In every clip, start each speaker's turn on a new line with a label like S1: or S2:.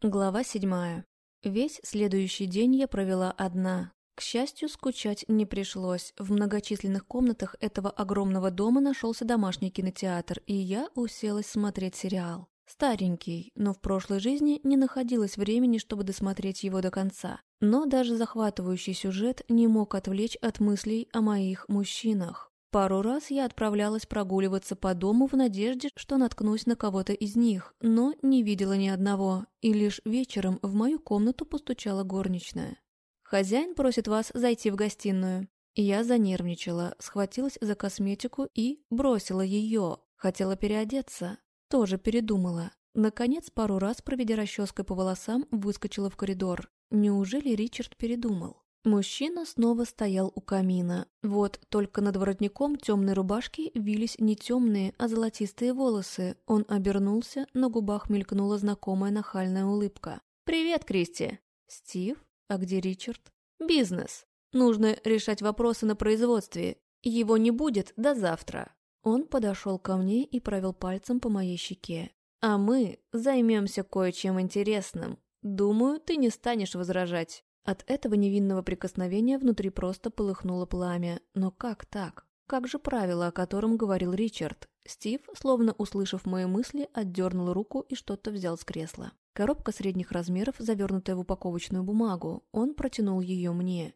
S1: Глава седьмая. Весь следующий день я провела одна. К счастью, скучать не пришлось. В многочисленных комнатах этого огромного дома нашелся домашний кинотеатр, и я уселась смотреть сериал. Старенький, но в прошлой жизни не находилось времени, чтобы досмотреть его до конца. Но даже захватывающий сюжет не мог отвлечь от мыслей о моих мужчинах. Пару раз я отправлялась прогуливаться по дому в надежде, что наткнусь на кого-то из них, но не видела ни одного, и лишь вечером в мою комнату постучала горничная. «Хозяин просит вас зайти в гостиную». Я занервничала, схватилась за косметику и бросила ее. Хотела переодеться. Тоже передумала. Наконец, пару раз, проведя расческой по волосам, выскочила в коридор. Неужели Ричард передумал? Мужчина снова стоял у камина. Вот только над воротником темной рубашки вились не темные, а золотистые волосы. Он обернулся, на губах мелькнула знакомая нахальная улыбка. «Привет, Кристи!» «Стив? А где Ричард?» «Бизнес. Нужно решать вопросы на производстве. Его не будет до завтра». Он подошел ко мне и провел пальцем по моей щеке. «А мы займемся кое-чем интересным. Думаю, ты не станешь возражать». От этого невинного прикосновения внутри просто полыхнуло пламя. Но как так? Как же правило, о котором говорил Ричард? Стив, словно услышав мои мысли, отдернул руку и что-то взял с кресла. Коробка средних размеров, завернутая в упаковочную бумагу. Он протянул ее мне.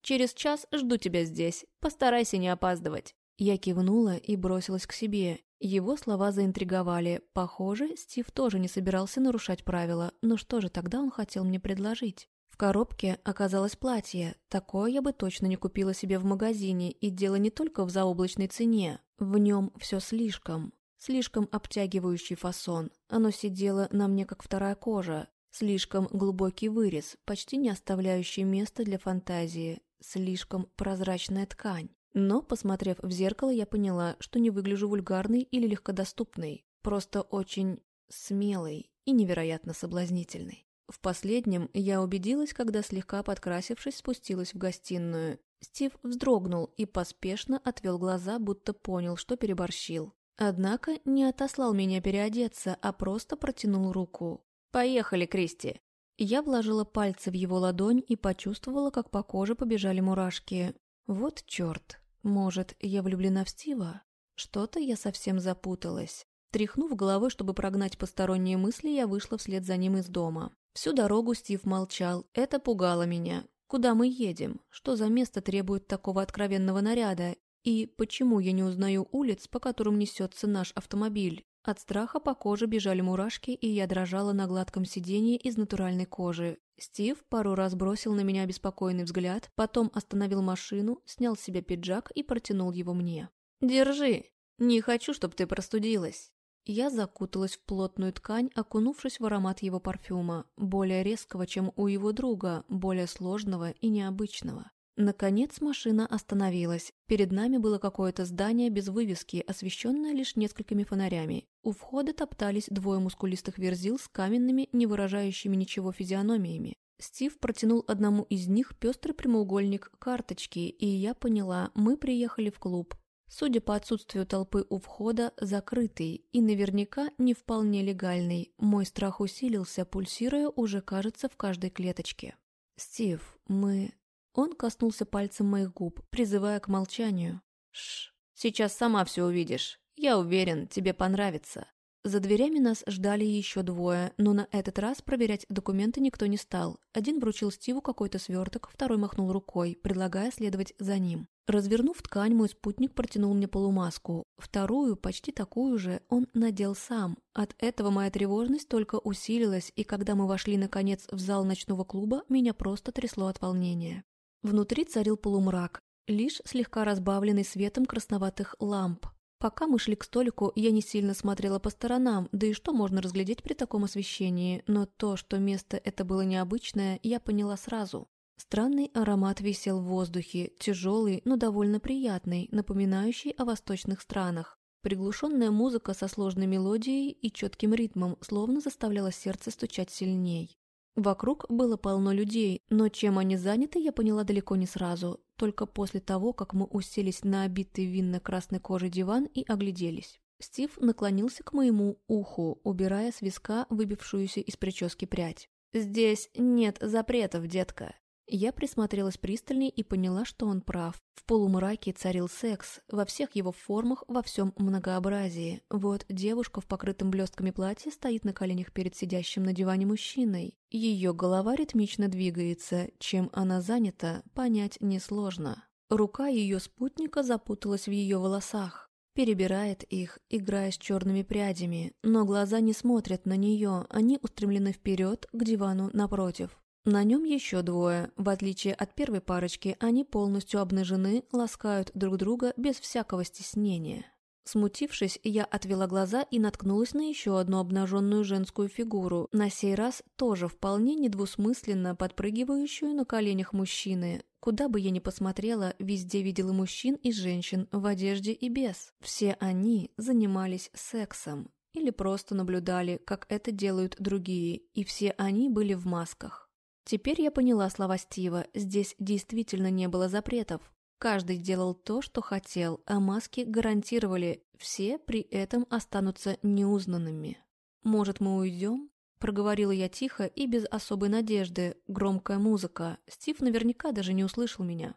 S1: «Через час жду тебя здесь. Постарайся не опаздывать». Я кивнула и бросилась к себе. Его слова заинтриговали. Похоже, Стив тоже не собирался нарушать правила. Но что же тогда он хотел мне предложить? В коробке оказалось платье. Такое я бы точно не купила себе в магазине, и дело не только в заоблачной цене. В нем все слишком. Слишком обтягивающий фасон. Оно сидело на мне, как вторая кожа. Слишком глубокий вырез, почти не оставляющий места для фантазии. Слишком прозрачная ткань. Но, посмотрев в зеркало, я поняла, что не выгляжу вульгарной или легкодоступной. Просто очень смелой и невероятно соблазнительной. В последнем я убедилась, когда слегка подкрасившись спустилась в гостиную. Стив вздрогнул и поспешно отвел глаза, будто понял, что переборщил. Однако не отослал меня переодеться, а просто протянул руку. «Поехали, Кристи!» Я вложила пальцы в его ладонь и почувствовала, как по коже побежали мурашки. Вот черт! Может, я влюблена в Стива? Что-то я совсем запуталась. Тряхнув головой, чтобы прогнать посторонние мысли, я вышла вслед за ним из дома. Всю дорогу Стив молчал. Это пугало меня. Куда мы едем? Что за место требует такого откровенного наряда? И почему я не узнаю улиц, по которым несется наш автомобиль? От страха по коже бежали мурашки, и я дрожала на гладком сиденье из натуральной кожи. Стив пару раз бросил на меня беспокойный взгляд, потом остановил машину, снял с себя пиджак и протянул его мне. «Держи! Не хочу, чтобы ты простудилась!» Я закуталась в плотную ткань, окунувшись в аромат его парфюма, более резкого, чем у его друга, более сложного и необычного. Наконец машина остановилась. Перед нами было какое-то здание без вывески, освещенное лишь несколькими фонарями. У входа топтались двое мускулистых верзил с каменными, не выражающими ничего физиономиями. Стив протянул одному из них пестрый прямоугольник карточки, и я поняла, мы приехали в клуб. Судя по отсутствию толпы у входа, закрытый и наверняка не вполне легальный. Мой страх усилился, пульсируя уже, кажется, в каждой клеточке. «Стив, мы...» Он коснулся пальцем моих губ, призывая к молчанию. «Шш, сейчас сама все увидишь. Я уверен, тебе понравится». За дверями нас ждали еще двое, но на этот раз проверять документы никто не стал. Один вручил Стиву какой-то сверток, второй махнул рукой, предлагая следовать за ним. Развернув ткань, мой спутник протянул мне полумаску. Вторую, почти такую же, он надел сам. От этого моя тревожность только усилилась, и когда мы вошли, наконец, в зал ночного клуба, меня просто трясло от волнения. Внутри царил полумрак, лишь слегка разбавленный светом красноватых ламп. Пока мы шли к столику, я не сильно смотрела по сторонам, да и что можно разглядеть при таком освещении, но то, что место это было необычное, я поняла сразу. Странный аромат висел в воздухе, тяжелый, но довольно приятный, напоминающий о восточных странах. Приглушенная музыка со сложной мелодией и четким ритмом словно заставляла сердце стучать сильней. Вокруг было полно людей, но чем они заняты, я поняла далеко не сразу, только после того, как мы уселись на обитый винно-красной кожей диван и огляделись. Стив наклонился к моему уху, убирая с виска выбившуюся из прически прядь. «Здесь нет запретов, детка». Я присмотрелась пристальней и поняла, что он прав. В полумраке царил секс, во всех его формах, во всем многообразии. Вот девушка в покрытом блестками платье стоит на коленях перед сидящим на диване мужчиной. Ее голова ритмично двигается, чем она занята, понять несложно. Рука ее спутника запуталась в ее волосах. Перебирает их, играя с черными прядями, но глаза не смотрят на нее, они устремлены вперед к дивану напротив. На нем еще двое. В отличие от первой парочки, они полностью обнажены, ласкают друг друга без всякого стеснения. Смутившись, я отвела глаза и наткнулась на еще одну обнаженную женскую фигуру, на сей раз тоже вполне недвусмысленно подпрыгивающую на коленях мужчины. Куда бы я ни посмотрела, везде видела мужчин и женщин в одежде и без. Все они занимались сексом или просто наблюдали, как это делают другие, и все они были в масках. Теперь я поняла слова Стива, здесь действительно не было запретов. Каждый делал то, что хотел, а маски гарантировали, все при этом останутся неузнанными. «Может, мы уйдем?» Проговорила я тихо и без особой надежды. Громкая музыка. Стив наверняка даже не услышал меня.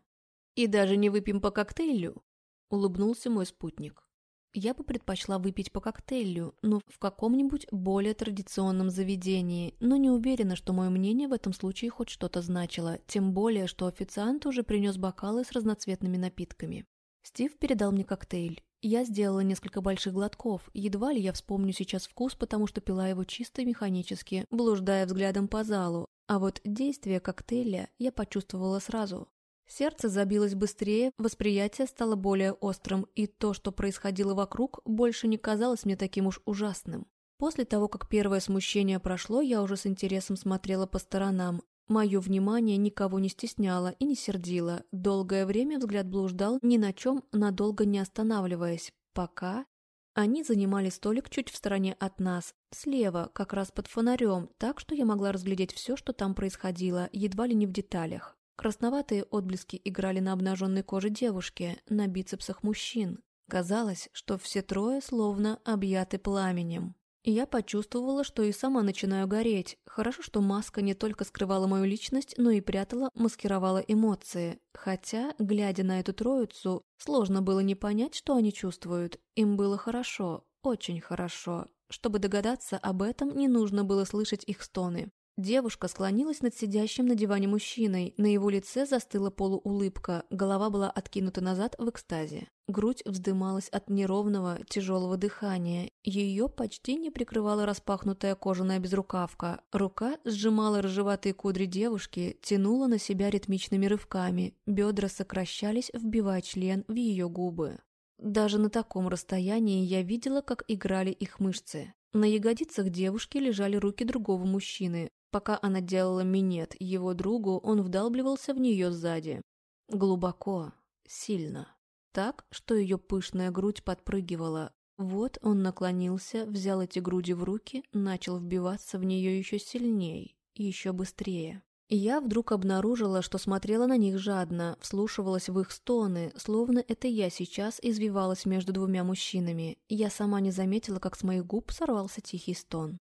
S1: «И даже не выпьем по коктейлю?» Улыбнулся мой спутник. Я бы предпочла выпить по коктейлю, но в каком-нибудь более традиционном заведении, но не уверена, что мое мнение в этом случае хоть что-то значило, тем более, что официант уже принес бокалы с разноцветными напитками. Стив передал мне коктейль. Я сделала несколько больших глотков, едва ли я вспомню сейчас вкус, потому что пила его чисто механически, блуждая взглядом по залу, а вот действие коктейля я почувствовала сразу. Сердце забилось быстрее, восприятие стало более острым, и то, что происходило вокруг, больше не казалось мне таким уж ужасным. После того, как первое смущение прошло, я уже с интересом смотрела по сторонам. Мое внимание никого не стесняло и не сердило. Долгое время взгляд блуждал, ни на чем надолго не останавливаясь, пока... Они занимали столик чуть в стороне от нас, слева, как раз под фонарем, так что я могла разглядеть все, что там происходило, едва ли не в деталях. Красноватые отблески играли на обнаженной коже девушки, на бицепсах мужчин. Казалось, что все трое словно объяты пламенем. И я почувствовала, что и сама начинаю гореть. Хорошо, что маска не только скрывала мою личность, но и прятала, маскировала эмоции. Хотя, глядя на эту троицу, сложно было не понять, что они чувствуют. Им было хорошо, очень хорошо. Чтобы догадаться об этом, не нужно было слышать их стоны. Девушка склонилась над сидящим на диване мужчиной, на его лице застыла полуулыбка, голова была откинута назад в экстазе. Грудь вздымалась от неровного, тяжелого дыхания, ее почти не прикрывала распахнутая кожаная безрукавка. Рука сжимала рыжеватые кудри девушки, тянула на себя ритмичными рывками, бедра сокращались, вбивая член в ее губы. Даже на таком расстоянии я видела, как играли их мышцы. На ягодицах девушки лежали руки другого мужчины, Пока она делала минет его другу, он вдалбливался в нее сзади. Глубоко, сильно. Так, что ее пышная грудь подпрыгивала. Вот он наклонился, взял эти груди в руки, начал вбиваться в нее еще сильней, еще быстрее. И я вдруг обнаружила, что смотрела на них жадно, вслушивалась в их стоны, словно это я сейчас извивалась между двумя мужчинами. Я сама не заметила, как с моих губ сорвался тихий стон.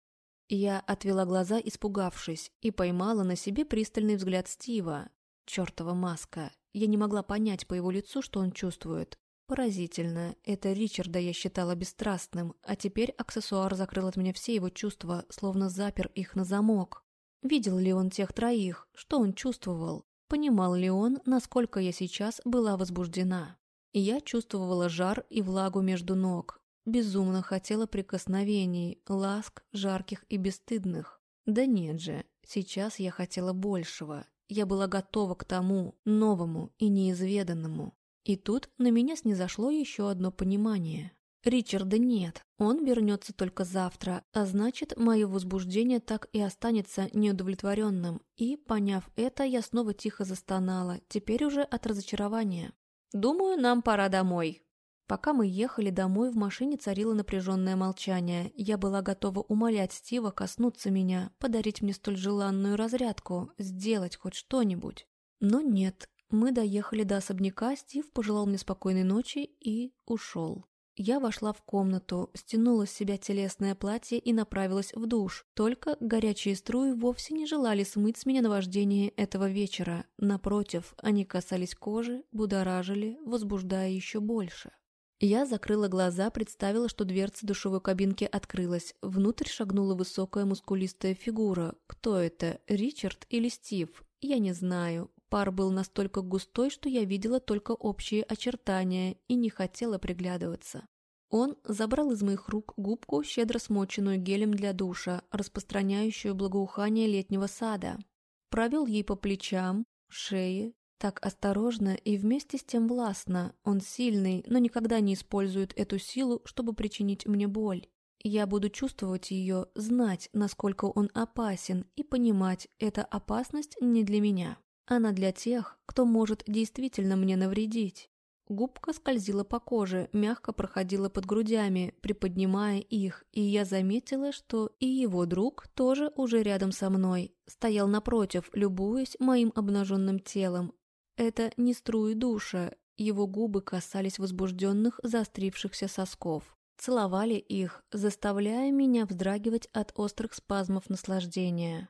S1: Я отвела глаза, испугавшись, и поймала на себе пристальный взгляд Стива. Чёртова маска. Я не могла понять по его лицу, что он чувствует. Поразительно. Это Ричарда я считала бесстрастным, а теперь аксессуар закрыл от меня все его чувства, словно запер их на замок. Видел ли он тех троих? Что он чувствовал? Понимал ли он, насколько я сейчас была возбуждена? Я чувствовала жар и влагу между ног, Безумно хотела прикосновений, ласк, жарких и бесстыдных. Да нет же, сейчас я хотела большего. Я была готова к тому, новому и неизведанному. И тут на меня снизошло еще одно понимание. Ричарда нет, он вернется только завтра, а значит, мое возбуждение так и останется неудовлетворенным. И, поняв это, я снова тихо застонала, теперь уже от разочарования. «Думаю, нам пора домой», Пока мы ехали домой, в машине царило напряженное молчание. Я была готова умолять Стива коснуться меня, подарить мне столь желанную разрядку, сделать хоть что-нибудь. Но нет. Мы доехали до особняка, Стив пожелал мне спокойной ночи и ушел. Я вошла в комнату, стянула с себя телесное платье и направилась в душ. Только горячие струи вовсе не желали смыть с меня наваждение этого вечера. Напротив, они касались кожи, будоражили, возбуждая еще больше. Я закрыла глаза, представила, что дверца душевой кабинки открылась. Внутрь шагнула высокая мускулистая фигура. Кто это, Ричард или Стив? Я не знаю. Пар был настолько густой, что я видела только общие очертания и не хотела приглядываться. Он забрал из моих рук губку, щедро смоченную гелем для душа, распространяющую благоухание летнего сада. Провел ей по плечам, шее, так осторожно и вместе с тем властно. Он сильный, но никогда не использует эту силу, чтобы причинить мне боль. Я буду чувствовать ее, знать, насколько он опасен, и понимать, эта опасность не для меня. Она для тех, кто может действительно мне навредить. Губка скользила по коже, мягко проходила под грудями, приподнимая их, и я заметила, что и его друг тоже уже рядом со мной, стоял напротив, любуясь моим обнаженным телом. Это не струи душа, его губы касались возбужденных, заострившихся сосков. Целовали их, заставляя меня вздрагивать от острых спазмов наслаждения.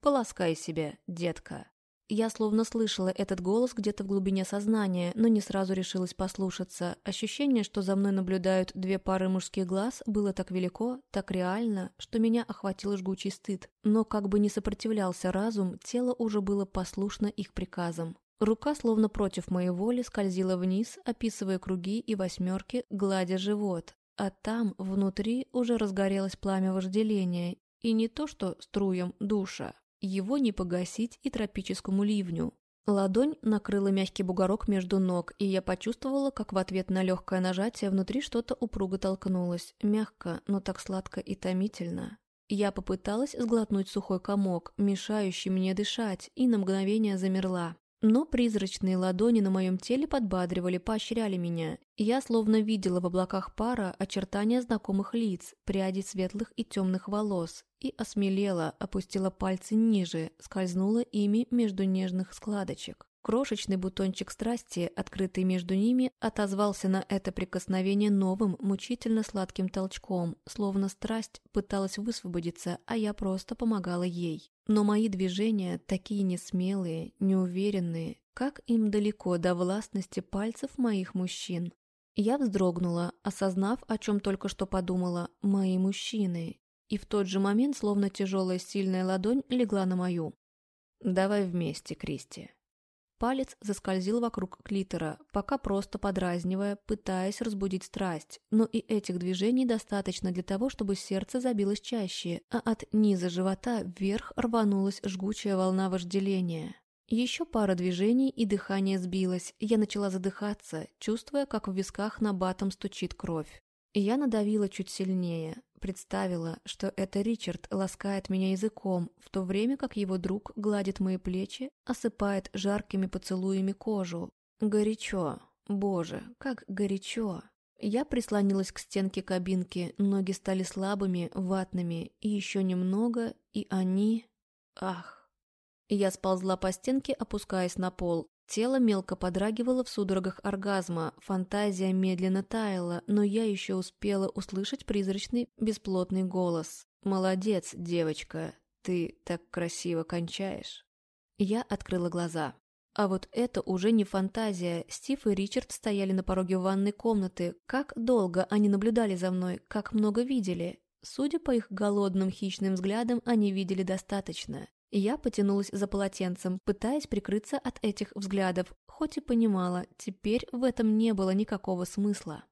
S1: «Полоскай себя, детка», я словно слышала этот голос где-то в глубине сознания, но не сразу решилась послушаться. Ощущение, что за мной наблюдают две пары мужских глаз, было так велико, так реально, что меня охватил жгучий стыд. Но как бы ни сопротивлялся разум, тело уже было послушно их приказам. Рука, словно против моей воли, скользила вниз, описывая круги и восьмерки, гладя живот. А там, внутри, уже разгорелось пламя вожделения. И не то что струем душа, его не погасить и тропическому ливню. Ладонь накрыла мягкий бугорок между ног, и я почувствовала, как в ответ на легкое нажатие внутри что-то упруго толкнулось, мягко, но так сладко и томительно. Я попыталась сглотнуть сухой комок, мешающий мне дышать, и на мгновение замерла. Но призрачные ладони на моем теле подбадривали, поощряли меня. Я словно видела в облаках пара очертания знакомых лиц, пряди светлых и темных волос, и осмелела, опустила пальцы ниже, скользнула ими между нежных складочек. Крошечный бутончик страсти, открытый между ними, отозвался на это прикосновение новым, мучительно сладким толчком, словно страсть пыталась высвободиться, а я просто помогала ей. Но мои движения такие несмелые, неуверенные, как им далеко до властности пальцев моих мужчин. Я вздрогнула, осознав, о чем только что подумала, мои мужчины. И в тот же момент, словно тяжелая сильная ладонь, легла на мою. «Давай вместе, Кристи», Палец заскользил вокруг клитора, пока просто подразнивая, пытаясь разбудить страсть. Но и этих движений достаточно для того, чтобы сердце забилось чаще, а от низа живота вверх рванулась жгучая волна вожделения. Еще пара движений, и дыхание сбилось. Я начала задыхаться, чувствуя, как в висках на батом стучит кровь. Я надавила чуть сильнее, представила, что это Ричард ласкает меня языком, в то время как его друг гладит мои плечи, осыпает жаркими поцелуями кожу. Горячо. Боже, как горячо. Я прислонилась к стенке кабинки, ноги стали слабыми, ватными, и еще немного, и они... Ах. Я сползла по стенке, опускаясь на пол. Тело мелко подрагивало в судорогах оргазма, фантазия медленно таяла, но я еще успела услышать призрачный бесплотный голос. «Молодец, девочка, ты так красиво кончаешь». Я открыла глаза. А вот это уже не фантазия. Стив и Ричард стояли на пороге ванной комнаты. Как долго они наблюдали за мной, как много видели. Судя по их голодным хищным взглядам, они видели достаточно. Я потянулась за полотенцем, пытаясь прикрыться от этих взглядов, хоть и понимала, теперь в этом не было никакого смысла.